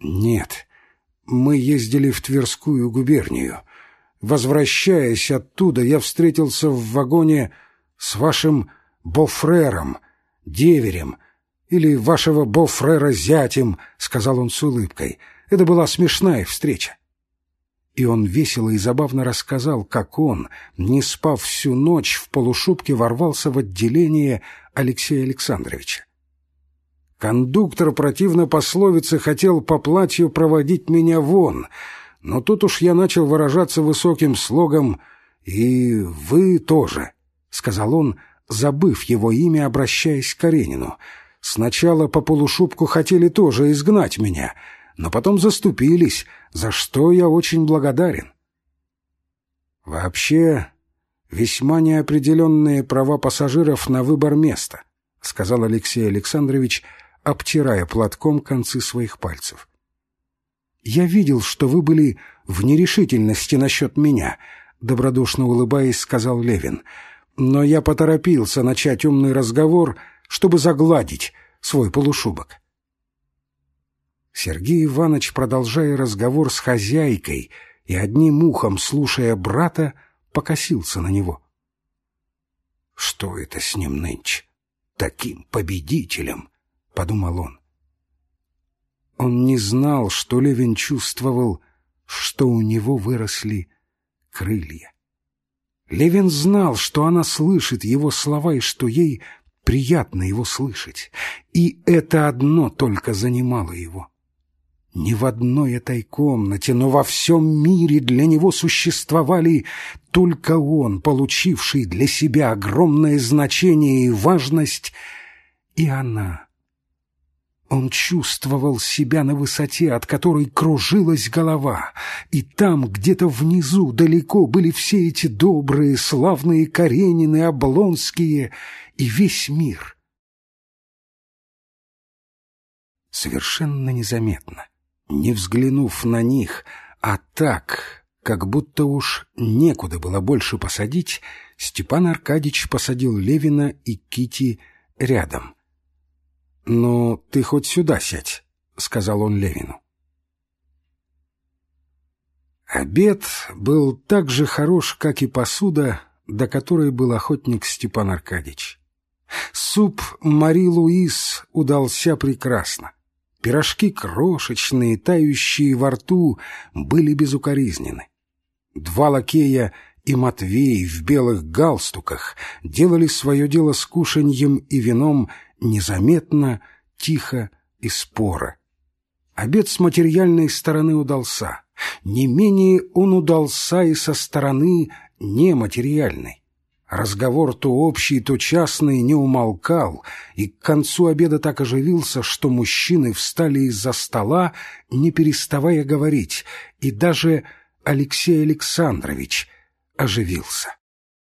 «Нет, мы ездили в Тверскую губернию. Возвращаясь оттуда, я встретился в вагоне с вашим бофрером, деверем, или вашего бофрера зятем», — сказал он с улыбкой. «Это была смешная встреча». И он весело и забавно рассказал, как он, не спав всю ночь, в полушубке ворвался в отделение Алексея Александровича. Кондуктор противно пословице хотел по платью проводить меня вон, но тут уж я начал выражаться высоким слогом «И вы тоже», — сказал он, забыв его имя, обращаясь к Каренину. «Сначала по полушубку хотели тоже изгнать меня, но потом заступились, за что я очень благодарен». Вообще, весьма неопределенные права пассажиров на выбор места, — сказал Алексей Александрович, — обтирая платком концы своих пальцев. «Я видел, что вы были в нерешительности насчет меня», — добродушно улыбаясь, сказал Левин. «Но я поторопился начать умный разговор, чтобы загладить свой полушубок». Сергей Иванович, продолжая разговор с хозяйкой и одним ухом слушая брата, покосился на него. «Что это с ним нынче? Таким победителем!» — подумал он. Он не знал, что Левин чувствовал, что у него выросли крылья. Левин знал, что она слышит его слова и что ей приятно его слышать, и это одно только занимало его. Ни в одной этой комнате, но во всем мире для него существовали только он, получивший для себя огромное значение и важность, и она, он чувствовал себя на высоте, от которой кружилась голова, и там, где-то внизу, далеко, были все эти добрые, славные Каренины, Облонские и весь мир. Совершенно незаметно, не взглянув на них, а так, как будто уж некуда было больше посадить, Степан Аркадьич посадил Левина и Кити рядом — «Ну, ты хоть сюда сядь», — сказал он Левину. Обед был так же хорош, как и посуда, до которой был охотник Степан Аркадьевич. Суп Мари Луис удался прекрасно. Пирожки крошечные, тающие во рту, были безукоризнены. Два лакея и Матвей в белых галстуках делали свое дело с кушаньем и вином незаметно, тихо и споро. Обед с материальной стороны удался. Не менее он удался и со стороны нематериальной. Разговор то общий, то частный не умолкал, и к концу обеда так оживился, что мужчины встали из-за стола, не переставая говорить, и даже Алексей Александрович оживился.